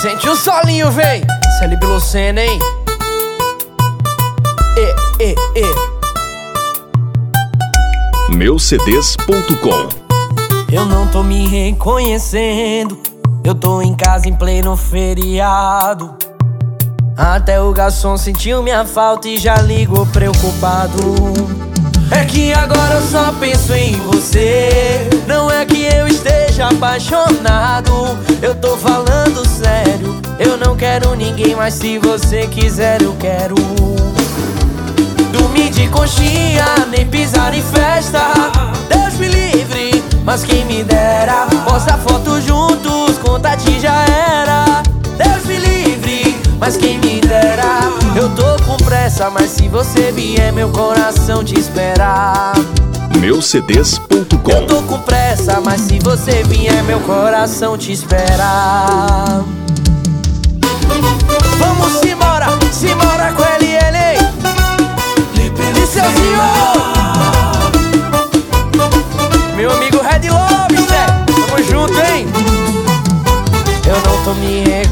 Sente o solinho, vem. Celebre Lucena, hein? E, e, e. Meucds.com Eu não tô me reconhecendo. Eu tô em casa em pleno feriado. Até o garçom sentiu minha falta e já ligou preocupado. É que agora eu só penso em você. Não é que eu esteja apaixonado. Eu tô falando mas se você quiser, eu quero. Dormir de conchinha, nem pisar em festa. Deus me livre, mas quem me dera. Posta foto juntos, contatinho já era. Deus me livre, mas quem me dera. Eu tô com pressa, mas se você vier, meu coração te esperar. Eu Meucds.com tô com pressa, mas se você vier, meu coração te esperar.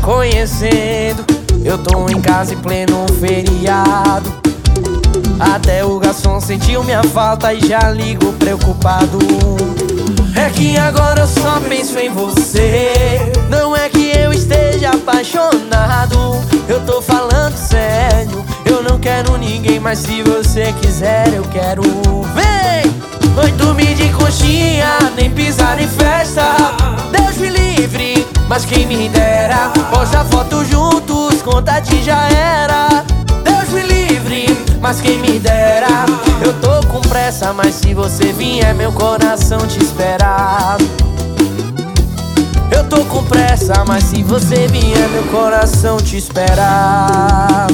Me reconhecendo. Eu tô em casa em pleno feriado. Até o garçom sentiu minha falta e já ligo preocupado. É que agora eu só penso em você. Não é que eu esteja apaixonado. Eu tô falando sério. Eu não quero ninguém, mas se você quiser, eu quero. Vem! Não dormir de conchinha, nem pisar em festa. Deus me livre, mas quem me dera. Posta foto juntos, contatinho já era. Deus me livre, mas quem me dera. Eu tô com pressa, mas se você vier, meu coração te esperar. Eu tô com pressa, mas se você vier, meu coração te esperar.